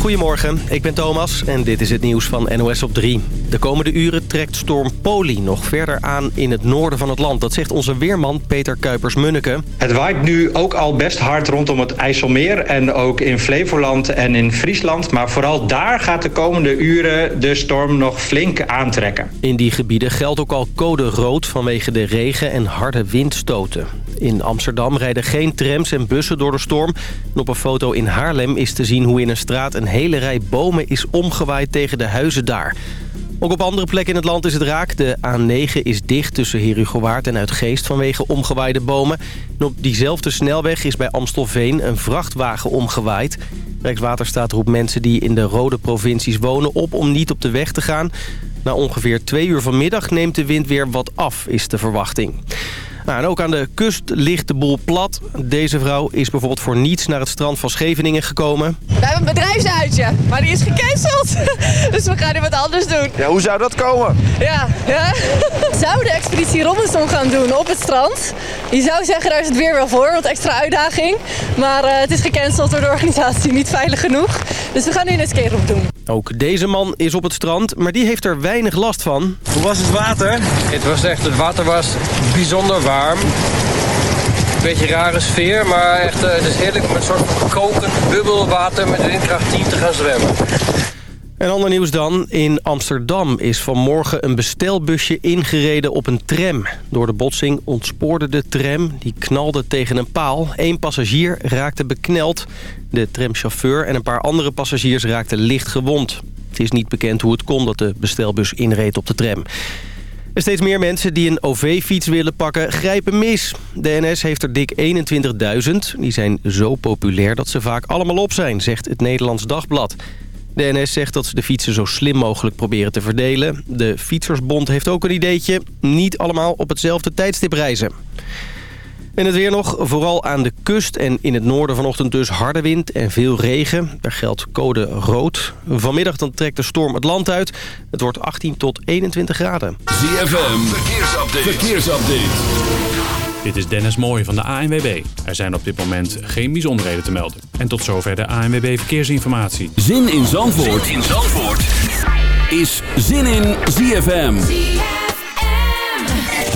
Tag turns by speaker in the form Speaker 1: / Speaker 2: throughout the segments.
Speaker 1: Goedemorgen, ik ben Thomas en dit is het nieuws van NOS op 3. De komende uren trekt storm Poli nog verder aan in het noorden van het land. Dat zegt onze weerman Peter Kuipers-Munneke.
Speaker 2: Het waait nu ook al best hard rondom het IJsselmeer... en ook in Flevoland en in Friesland. Maar vooral daar gaat de komende uren de storm nog flink aantrekken.
Speaker 1: In die gebieden geldt ook al code rood vanwege de regen en harde windstoten. In Amsterdam rijden geen trams en bussen door de storm. En op een foto in Haarlem is te zien hoe in een straat een hele rij bomen is omgewaaid tegen de huizen daar. Ook op andere plekken in het land is het raak. De A9 is dicht tussen Herugowaard en Uitgeest vanwege omgewaaide bomen. En op diezelfde snelweg is bij Amstelveen een vrachtwagen omgewaaid. Rijkswaterstaat roept mensen die in de rode provincies wonen op om niet op de weg te gaan. Na ongeveer twee uur vanmiddag neemt de wind weer wat af, is de verwachting. Nou, en ook aan de kust ligt de boel plat. Deze vrouw is bijvoorbeeld voor niets naar het strand van Scheveningen gekomen.
Speaker 3: We hebben een bedrijfsuitje, maar die is gecanceld. dus we gaan nu wat anders doen.
Speaker 4: Ja, hoe zou dat komen?
Speaker 3: Ja, ja. Zou de expeditie Robinson gaan doen op het strand. Je zou zeggen, daar is het weer wel voor, want extra uitdaging. Maar uh, het is gecanceld door de organisatie, niet veilig genoeg. Dus we gaan nu een escape room doen.
Speaker 1: Ook deze man is op het strand, maar die heeft er weinig last van.
Speaker 4: Hoe was het water?
Speaker 5: Het was echt, het water was bijzonder warm. Beetje rare sfeer, maar echt, uh, het is heerlijk om met een soort van kokend bubbelwater met windkracht 10 te gaan zwemmen.
Speaker 1: En ander nieuws dan. In Amsterdam is vanmorgen een bestelbusje ingereden op een tram. Door de botsing ontspoorde de tram. Die knalde tegen een paal. Eén passagier raakte bekneld. De tramchauffeur en een paar andere passagiers raakten licht gewond. Het is niet bekend hoe het kon dat de bestelbus inreed op de tram. Steeds meer mensen die een OV-fiets willen pakken grijpen mis. De NS heeft er dik 21.000. Die zijn zo populair dat ze vaak allemaal op zijn, zegt het Nederlands Dagblad. De NS zegt dat ze de fietsen zo slim mogelijk proberen te verdelen. De Fietsersbond heeft ook een ideetje. Niet allemaal op hetzelfde tijdstip reizen. En het weer nog, vooral aan de kust en in het noorden vanochtend dus harde wind en veel regen. Daar geldt code rood. Vanmiddag dan trekt de storm het land uit. Het wordt 18 tot 21 graden.
Speaker 6: ZFM, verkeersupdate. verkeersupdate.
Speaker 7: Dit is Dennis Mooij van de ANWB. Er zijn op dit moment geen bijzonderheden te melden. En tot zover de ANWB Verkeersinformatie.
Speaker 6: Zin in Zandvoort, zin in Zandvoort. is Zin in ZFM.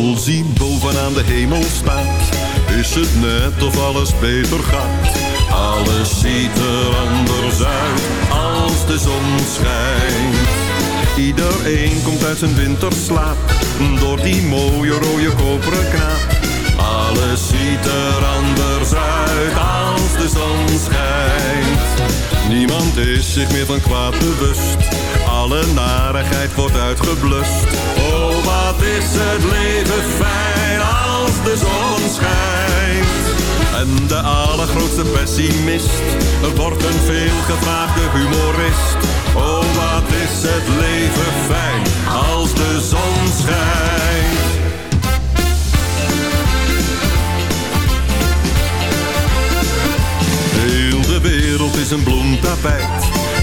Speaker 8: Als hij bovenaan de hemel staat, is het net of alles beter gaat. Alles ziet er anders uit als de zon schijnt. Iedereen komt uit zijn winterslaap, door die mooie rode koperen knaap. Alles ziet er anders uit als de zon schijnt. Niemand is zich meer van kwaad bewust, alle narigheid wordt uitgeblust. Oh, wat is het leven fijn als de zon schijnt. En de allergrootste pessimist wordt een veelgevraagde humorist. Oh, wat is het leven fijn als de zon schijnt. Heel de wereld is een bloemtapijt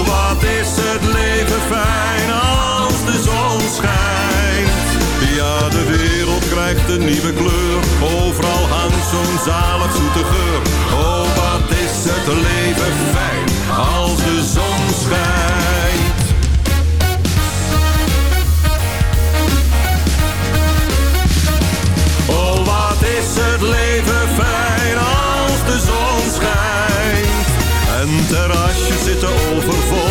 Speaker 8: Oh, wat is het leven fijn als de zon schijnt. Ja, de wereld krijgt een nieuwe kleur. Overal hangt zo'n zalig zoete geur. Oh, wat is het leven fijn Een terrasje zitten overvol.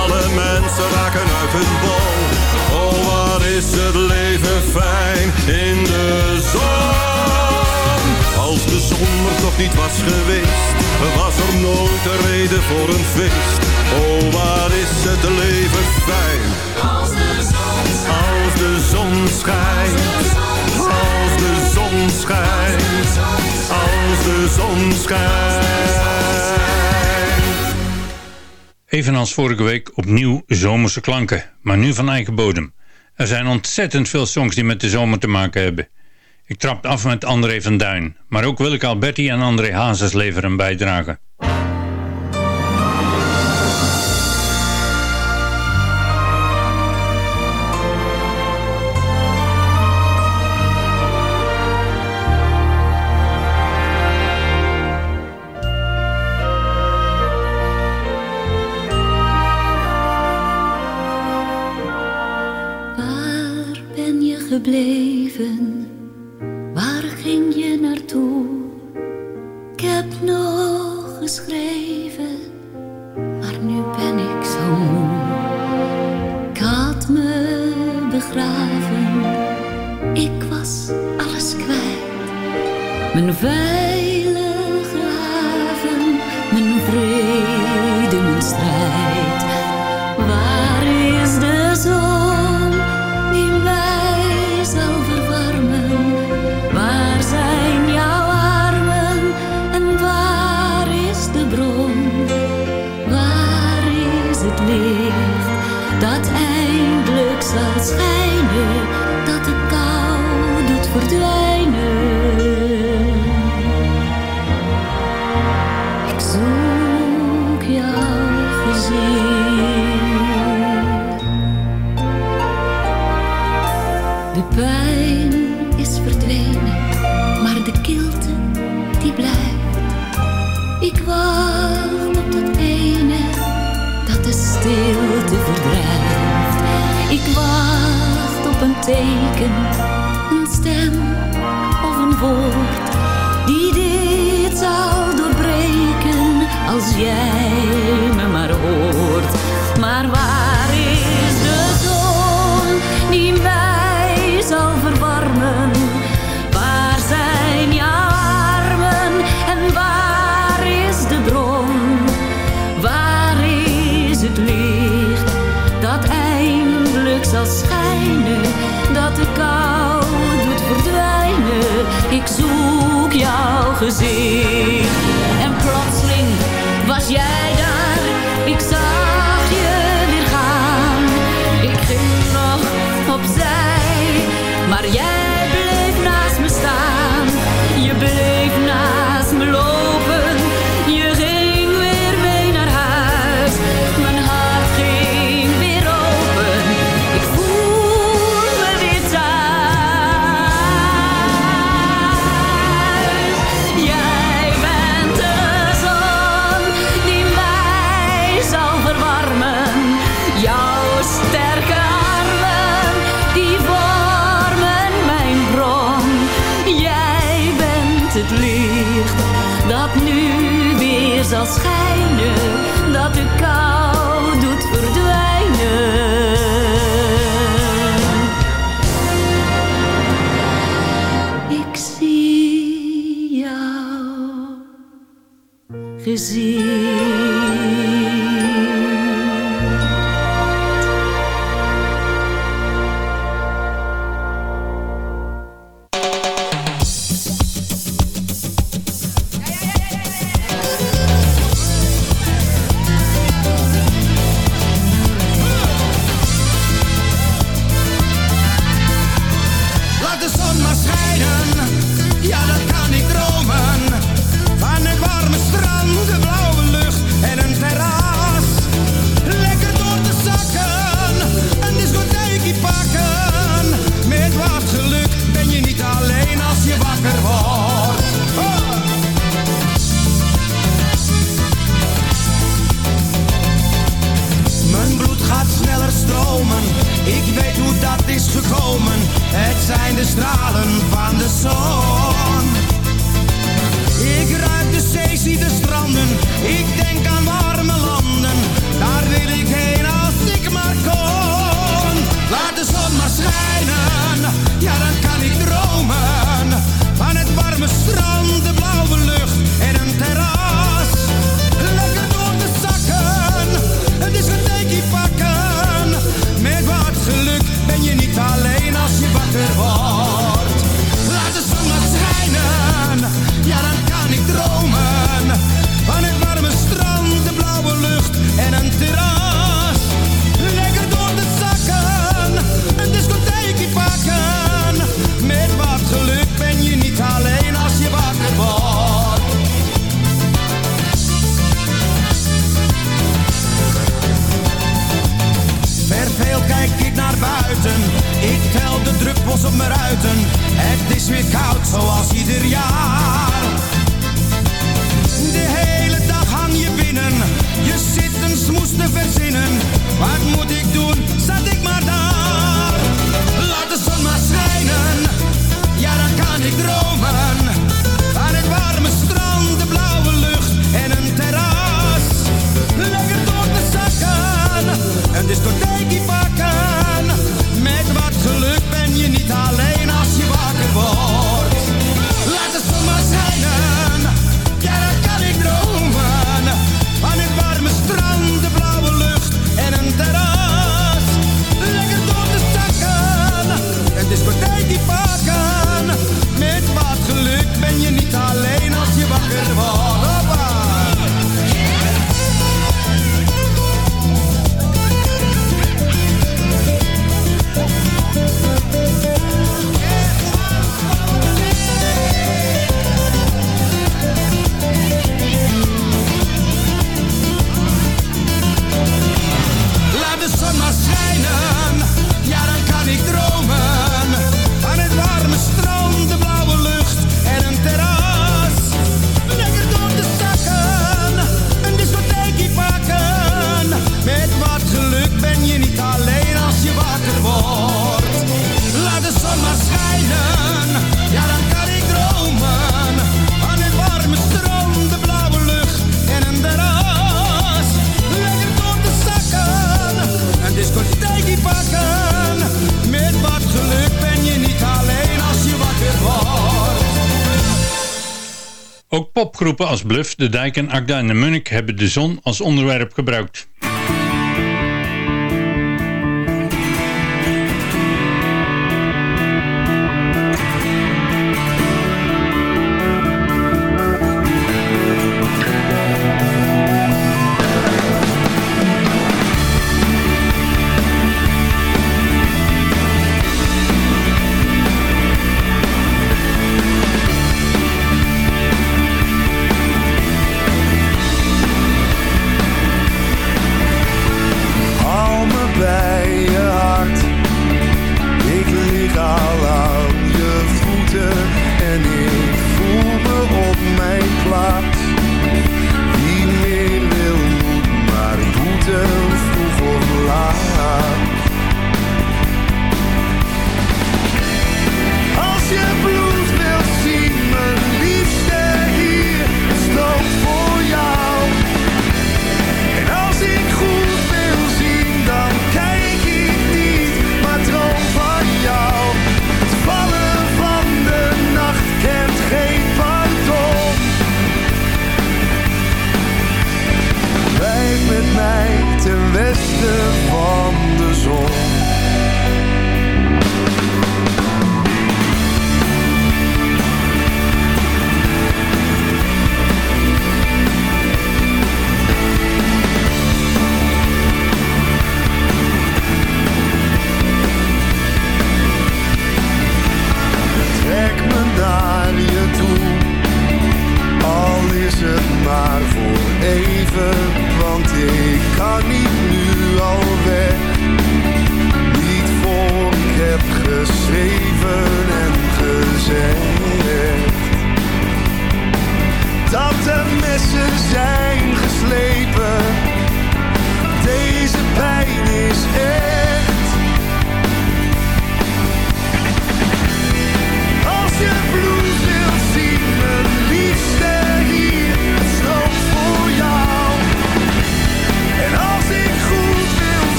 Speaker 8: Alle mensen raken uit hun bol. Oh, wat is het leven fijn in de zon. Als de zon er nog niet was geweest, was er nooit een reden voor een feest. Oh, wat is het leven fijn. Als de zon schijnt. Als de zon schijnt. Als de zon schijnt. Als de zon schijnt.
Speaker 9: Evenals vorige week opnieuw zomerse klanken, maar nu van eigen bodem. Er zijn ontzettend veel songs die met de zomer te maken hebben. Ik trap af met André van Duin, maar ook Willeke Alberti en André Hazes leveren bijdrage.
Speaker 10: Gebleven? Waar ging je naartoe? Ik heb nog geschreven, maar nu ben ik zo moe. Ik had me begraven, ik was alles kwijt. Mijn veilige een stem of een woord die dit zal doorbreken als jij me maar hoort. En plotseling was jij
Speaker 11: moesten verzinnen. Wat moet ik doen? Zat ik Omroepen als
Speaker 9: Bluff, De Dijk en Agda en de Munnik hebben de zon als onderwerp gebruikt.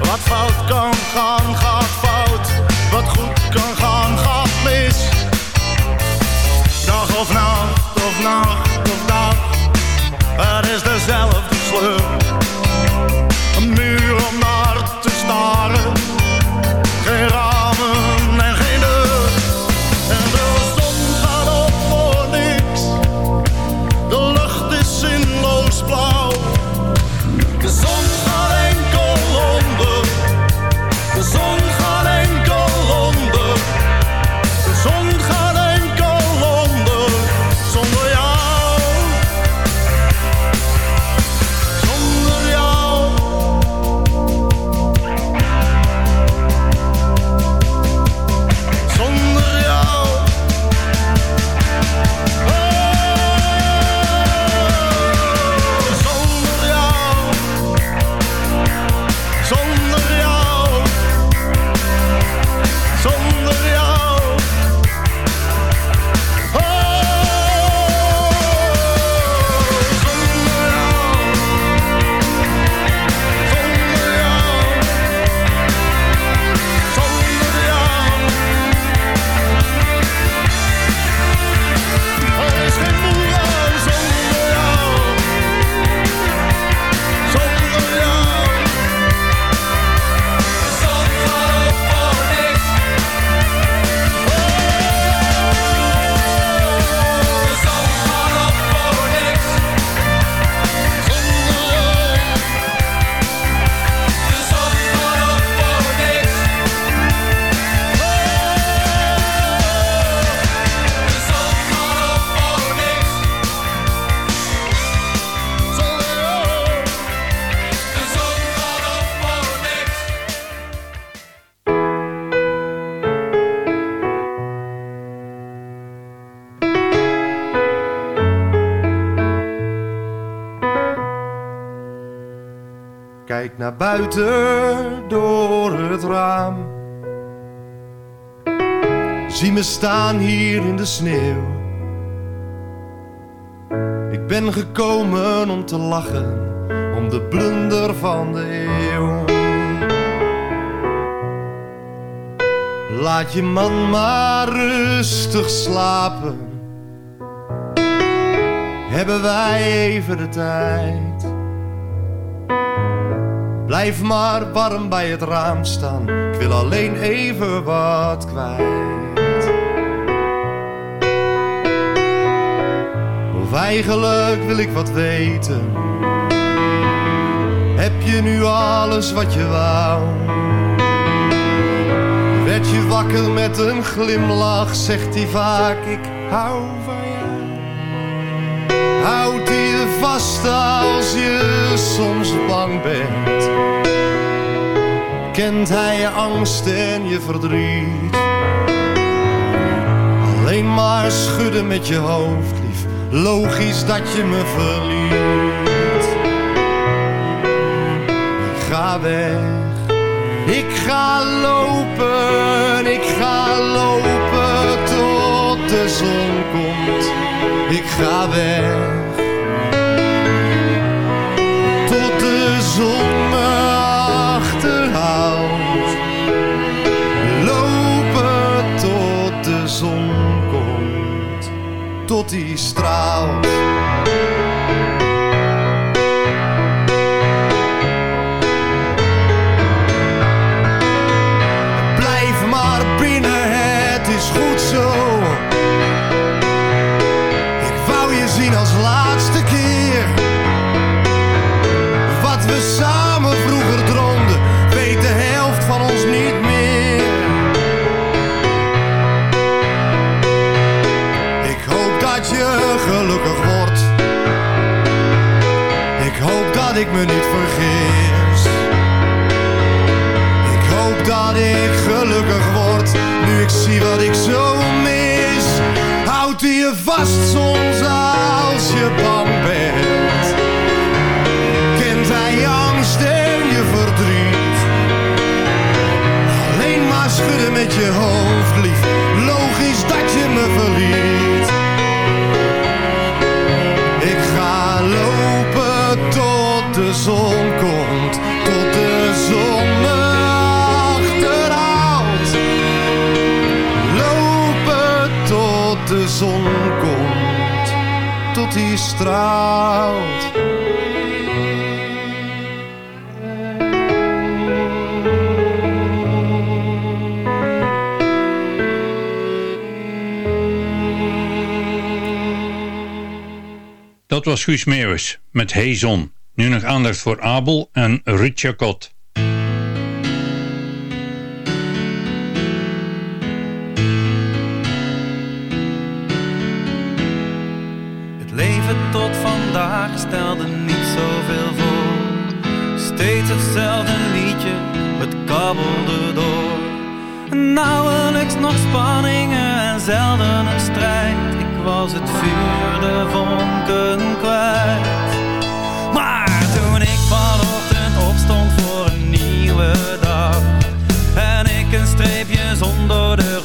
Speaker 12: Wat fout kan gaan, gaat fout. Wat goed kan gaan, gaat mis. Dag of nacht, of nacht, of dag. Het is dezelfde sleur. Een muur om naar
Speaker 9: Naar buiten door het raam. Zie me staan hier in de sneeuw. Ik ben gekomen om te lachen om de blunder van de eeuw. Laat je man maar rustig slapen. Hebben wij even de tijd. Blijf maar warm bij het raam staan. Ik wil alleen even wat kwijt. Of eigenlijk wil ik wat weten. Heb je nu alles wat je wou? Werd je wakker met een glimlach, zegt hij vaak: Ik hou. Houdt hij je vast als je soms bang bent? kent hij je angst en je verdriet. Alleen maar schudden met je hoofd, lief. Logisch dat je me verliet. Ik ga weg, ik ga lopen, ik ga lopen tot de zon komt. Ik ga weg, tot wat ik zo mis. Houdt hij je vast soms als je bang bent? Kent hij je angst en je verdriet? Alleen maar schudden met je hoofd, lief. Tot die straalt.
Speaker 13: Dat was Guus Meeuwis met Hey Zon. Nu nog aandacht voor Abel en Ruud.
Speaker 14: Vandaag stelde niet zoveel voor. Steeds hetzelfde liedje, het kabbelde door. Nauwelijks nog spanningen en zelden een strijd. Ik was het vuur, de vonken kwijt. Maar toen ik vanochtend opstond voor een nieuwe dag. En ik een streepje zonder de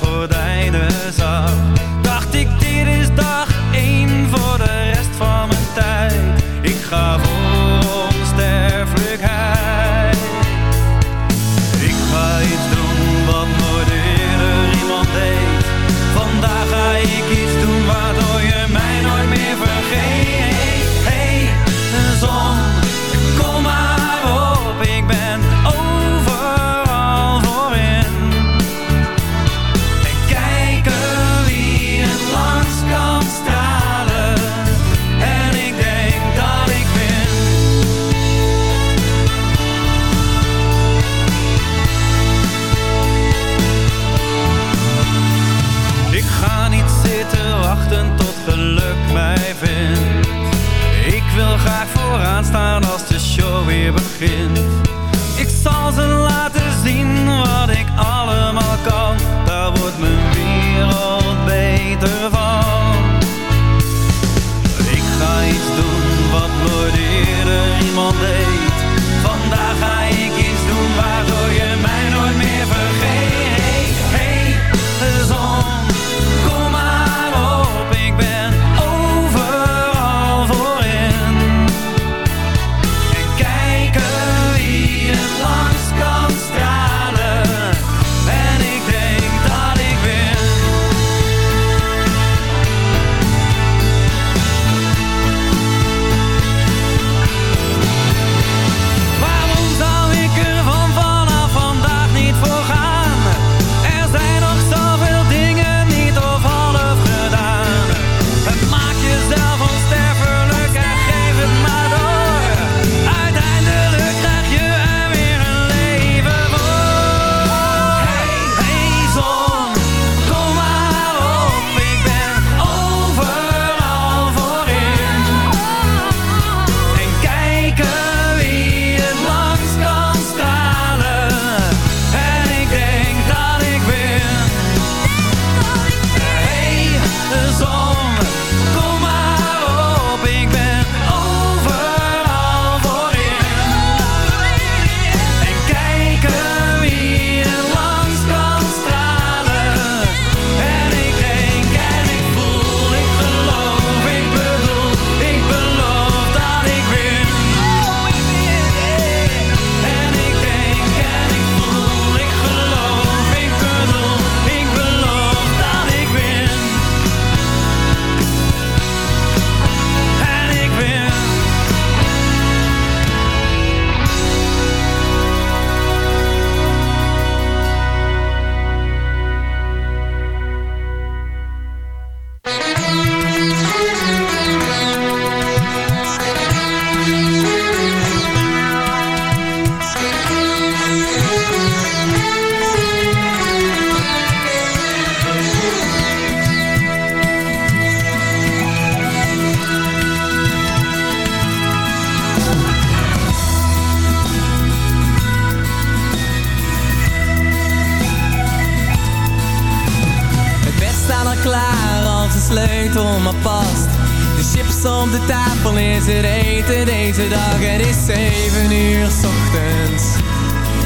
Speaker 15: zeven uur 's ochtends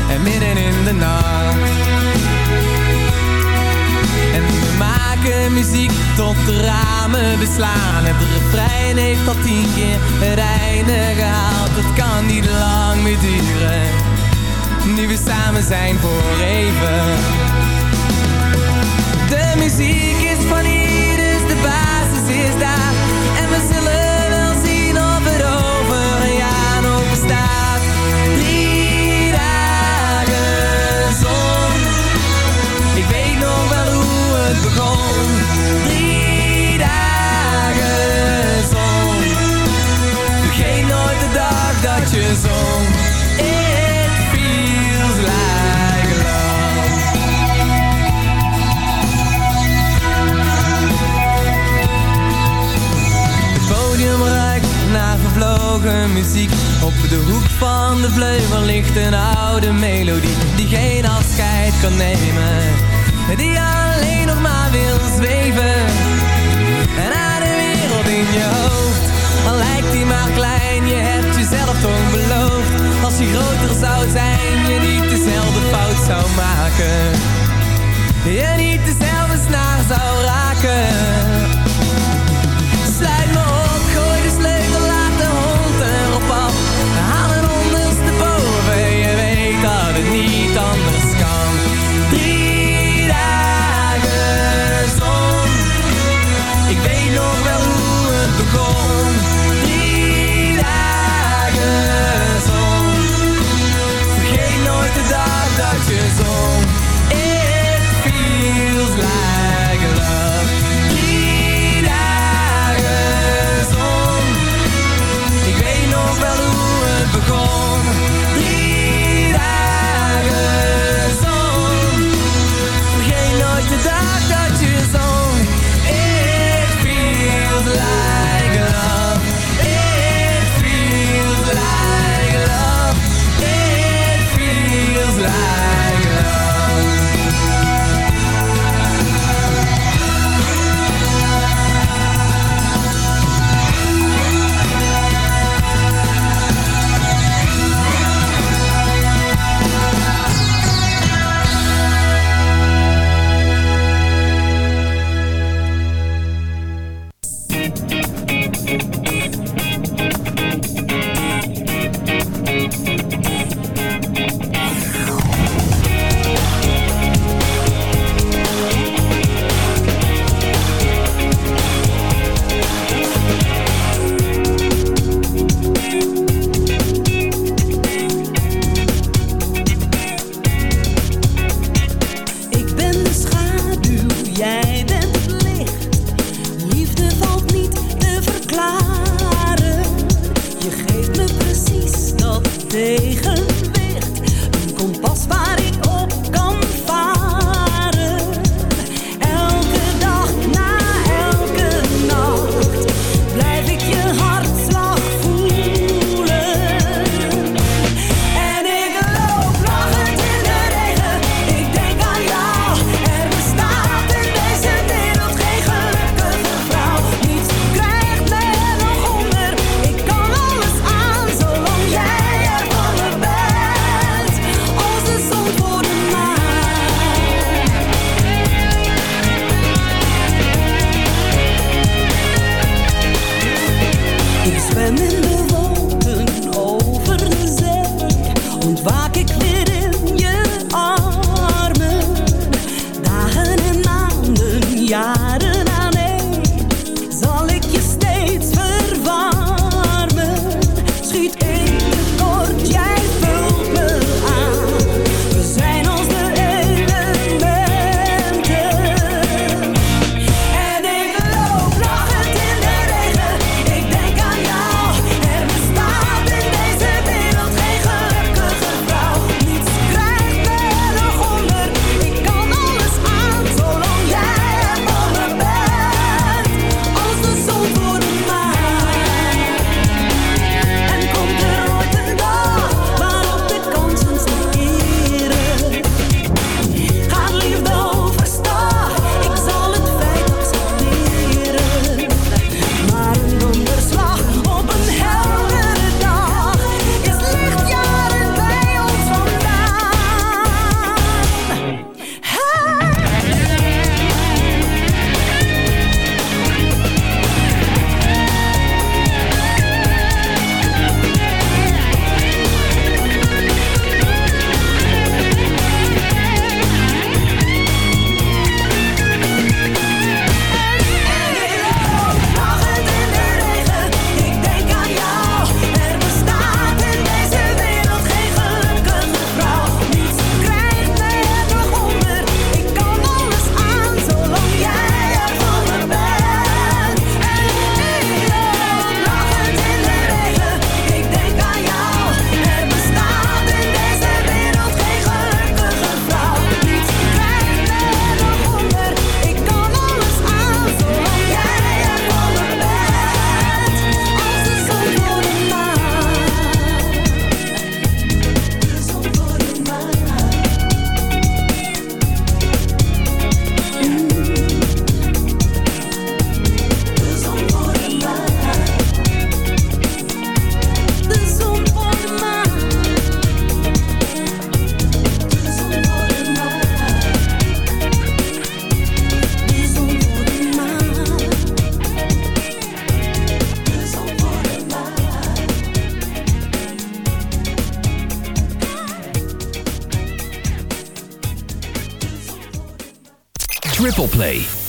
Speaker 15: en midden in de nacht. En we maken muziek tot de ramen beslaan. Het refrein heeft al tien keer het einde gehaald. Het kan niet lang meer duren, nu we samen zijn voor even. De muziek is van dus de basis is daar. Muziek. Op de hoek van de vleugel ligt een oude melodie die geen afscheid kan nemen. Die alleen nog maar wil zweven. En naar de wereld in je hoofd. Al lijkt die maar klein, je hebt jezelf toch beloofd. Als je groter zou zijn, je niet dezelfde fout zou maken. Je niet dezelfde snaar zou raken.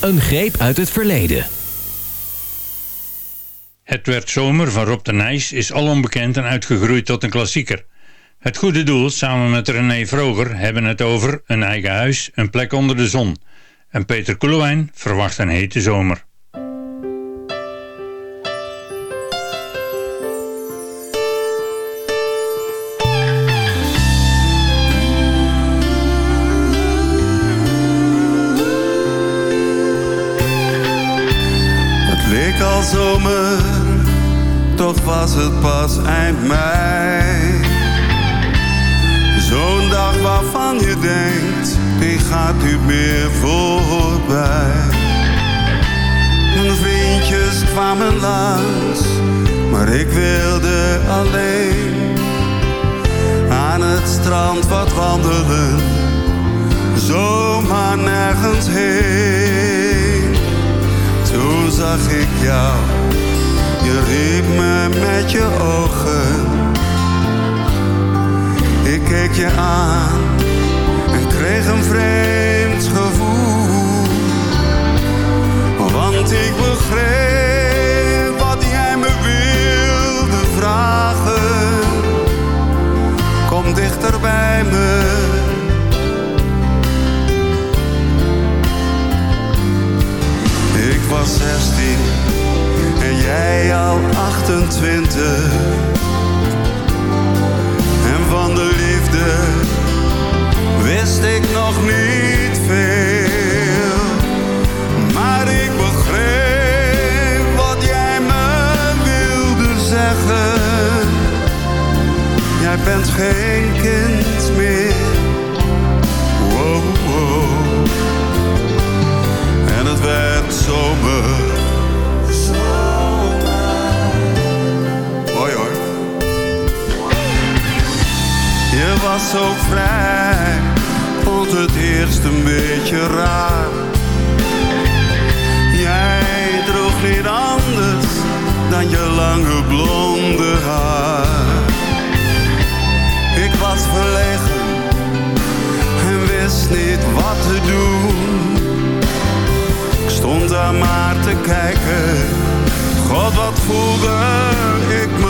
Speaker 15: Een
Speaker 16: greep uit het verleden.
Speaker 9: Het werd zomer van Rob de Nijs is al onbekend en uitgegroeid tot een klassieker. Het goede doel, samen met René Vroger, hebben het over een eigen huis, een plek onder de zon. En Peter Koelewijn verwacht een hete zomer.
Speaker 17: Leek al zomer, toch was het pas eind mei. Zo'n dag waarvan je denkt, die gaat niet meer voorbij. Mijn vriendjes kwamen langs, maar ik wilde alleen aan het strand wat wandelen, zomaar nergens heen. Toen zag ik jou, je riep me met je ogen. Ik keek je aan en kreeg een vreemd gevoel. Want ik begreep wat jij me wilde vragen. Kom dichter bij me. Was 16 en jij al 28. En van de liefde wist ik nog niet veel. Maar ik begreep wat jij me wilde zeggen. Jij bent geen kind meer. Was zo vrij, vond het eerst een beetje raar. Jij droeg niet anders dan je lange blonde haar. Ik was verlegen en wist niet wat te doen. Ik stond daar maar te kijken. God, wat voelde ik me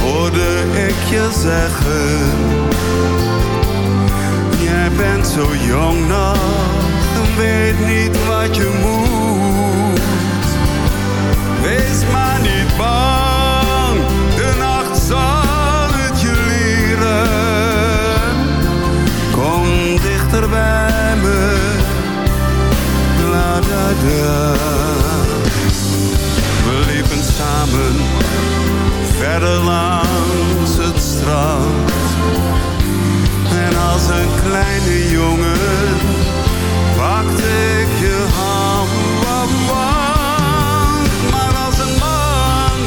Speaker 17: hoorde ik je zeggen. Jij bent zo jong nog en weet niet wat je moet. Wees maar niet bang, de nacht zal het je leren. Kom dichter bij me, la da da. verder langs het strand. En als een kleine jongen
Speaker 16: pakte
Speaker 18: ik je hand. Maar als een man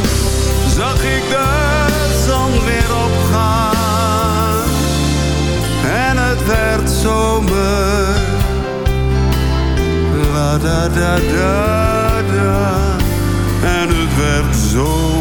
Speaker 18: zag ik de zon weer opgaan. En het werd zomer. La da da da da. En het werd zomer.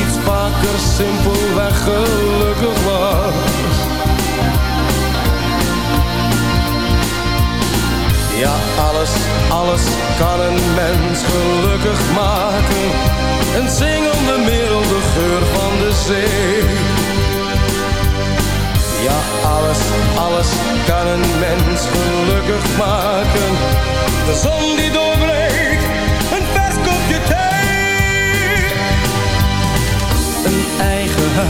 Speaker 18: iets vaker simpelweg gelukkig was. Ja, alles, alles kan een mens gelukkig maken. Een zingende middel, de geur van de zee. Ja, alles, alles kan een mens gelukkig maken. De zon die doorbreekt,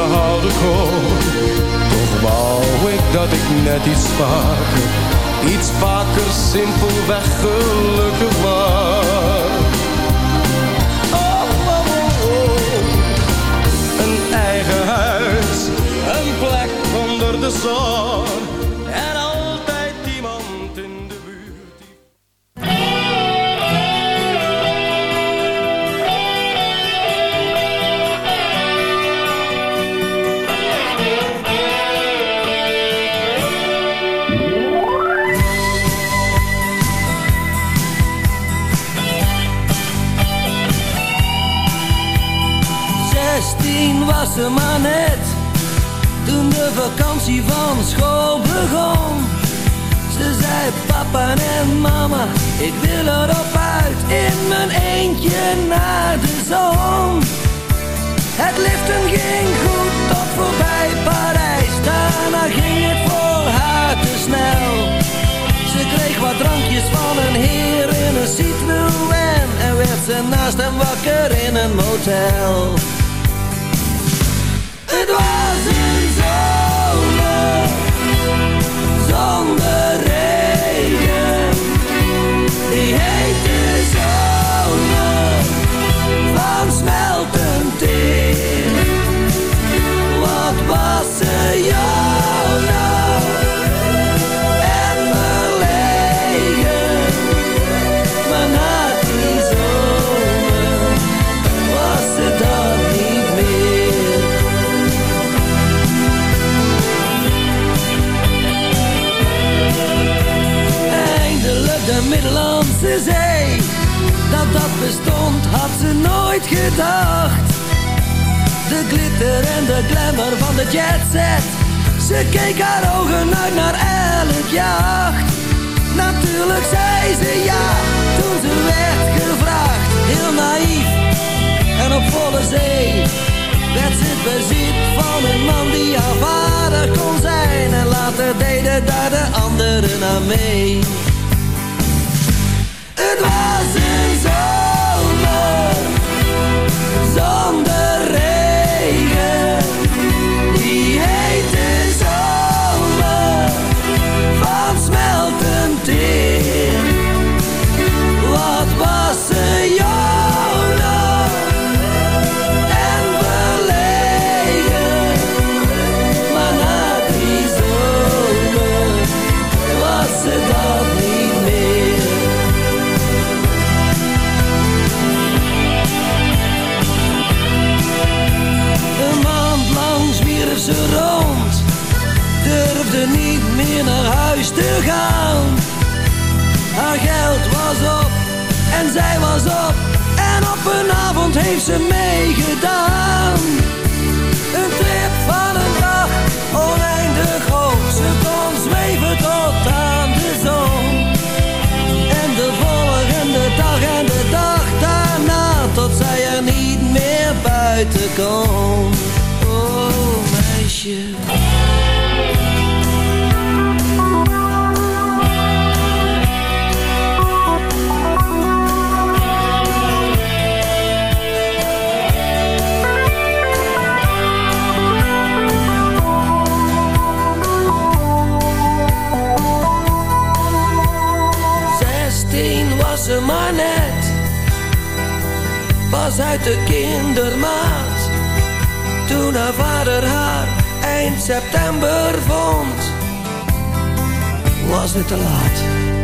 Speaker 18: Van me houden kon. Toch wou ik dat ik net iets vaker, iets vaker simpelweg gelukkig was. Oh, oh, oh. Een eigen huis, een plek onder de zon.
Speaker 19: Maar net. Toen de vakantie van school begon. Ze zei papa en mama Ik wil erop uit. In mijn eentje naar de zon. Het liften ging goed tot voorbij Parijs. Daarna ging het voor haar te snel. Ze kreeg wat drankjes van een heer in een Citroën En werd ze naast hem wakker in een motel had ze nooit gedacht. De glitter en de glamour van de jetset. Ze keek haar ogen uit naar elk jacht. Natuurlijk zei ze ja toen ze werd gevraagd. Heel naïef en op volle zee. Werd ze bezit van een man die haar vader kon zijn. En later deden daar de anderen aan mee. Het was een zomer zij was op, en op een avond heeft ze meegedaan. Was uit de kindermaat. Toen haar vader haar eind september vond, was het te laat.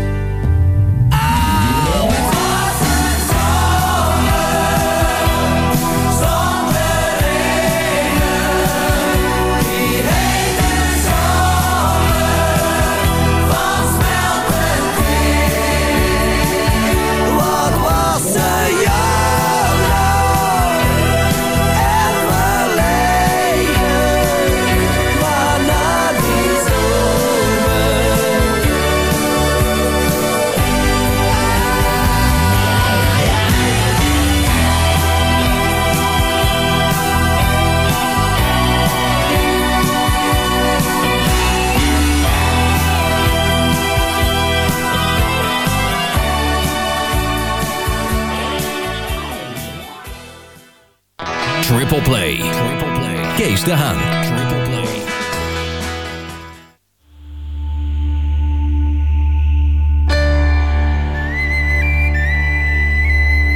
Speaker 16: Kees de Haan.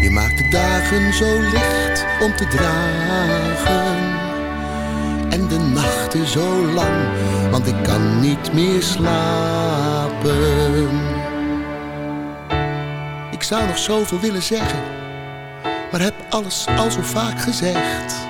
Speaker 20: Je maakt de dagen zo licht om te dragen. En de nachten zo lang, want ik kan niet meer slapen. Ik zou nog zoveel willen zeggen, maar heb alles al zo vaak gezegd.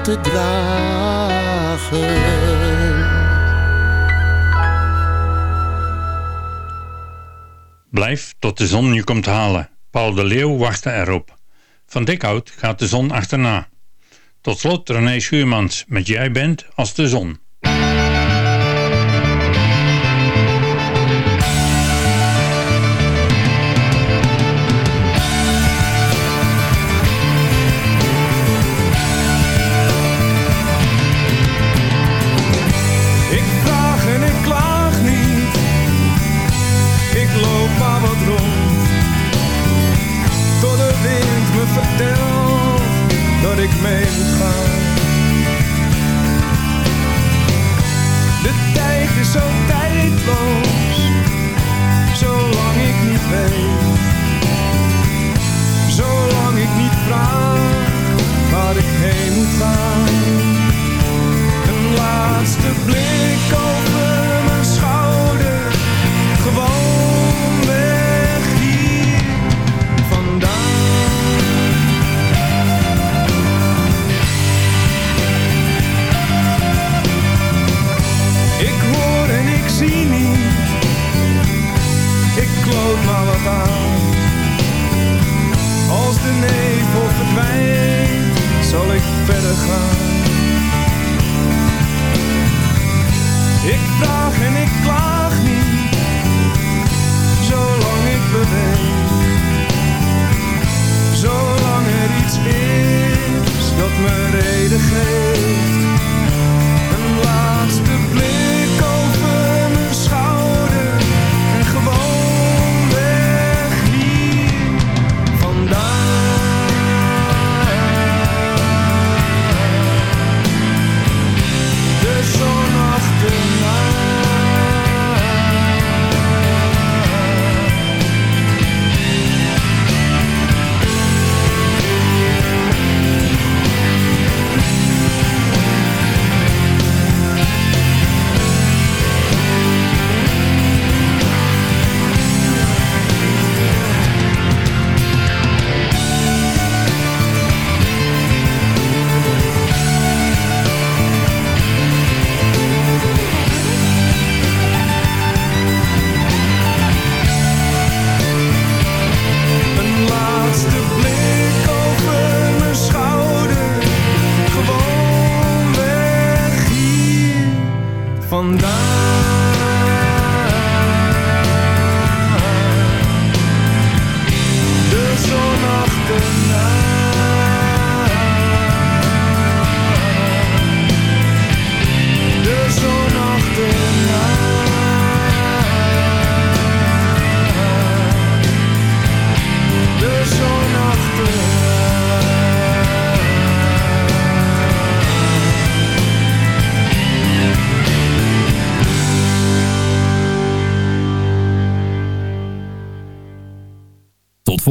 Speaker 13: te dragen. Blijf tot de zon je komt halen. Paul de Leeuw wachtte erop. Van Dikhout gaat de zon achterna.
Speaker 21: Tot slot
Speaker 18: René Schuurmans met Jij bent als de zon.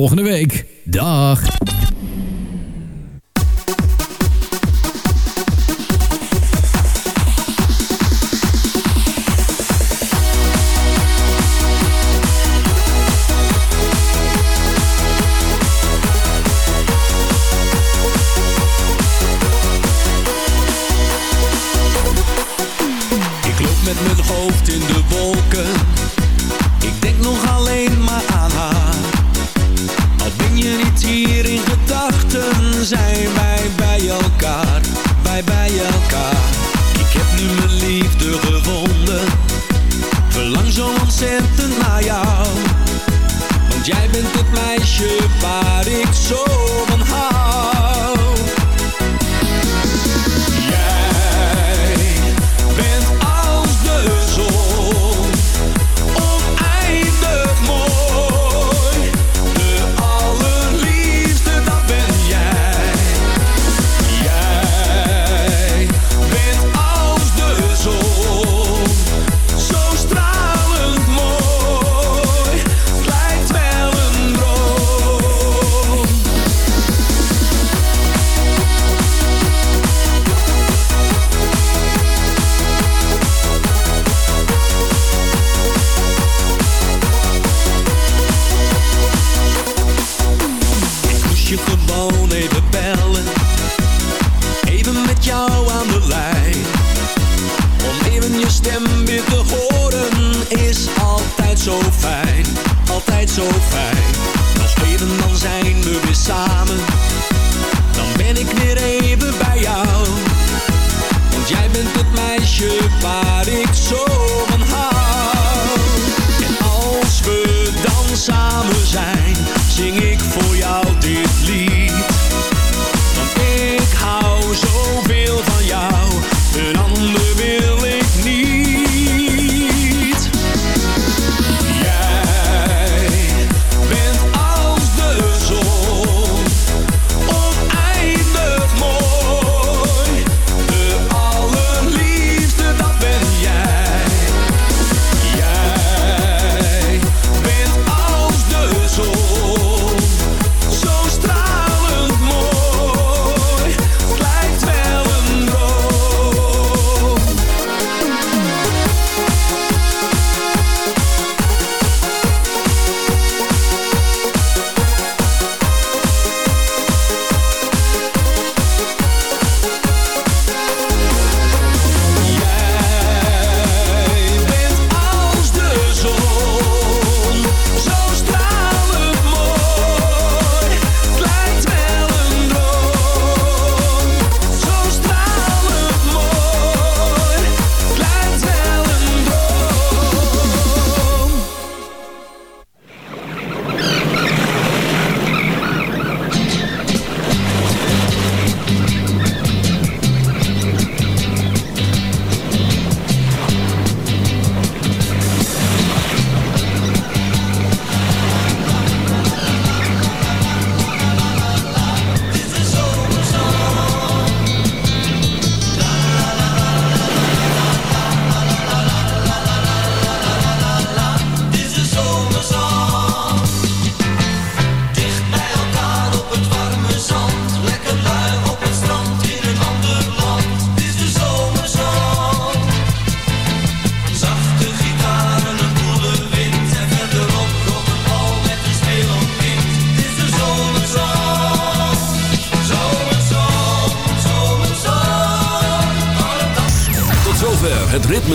Speaker 18: volgende week. liefde gevonden. Verlang zo ontzettend naar jou, want jij bent het meisje waar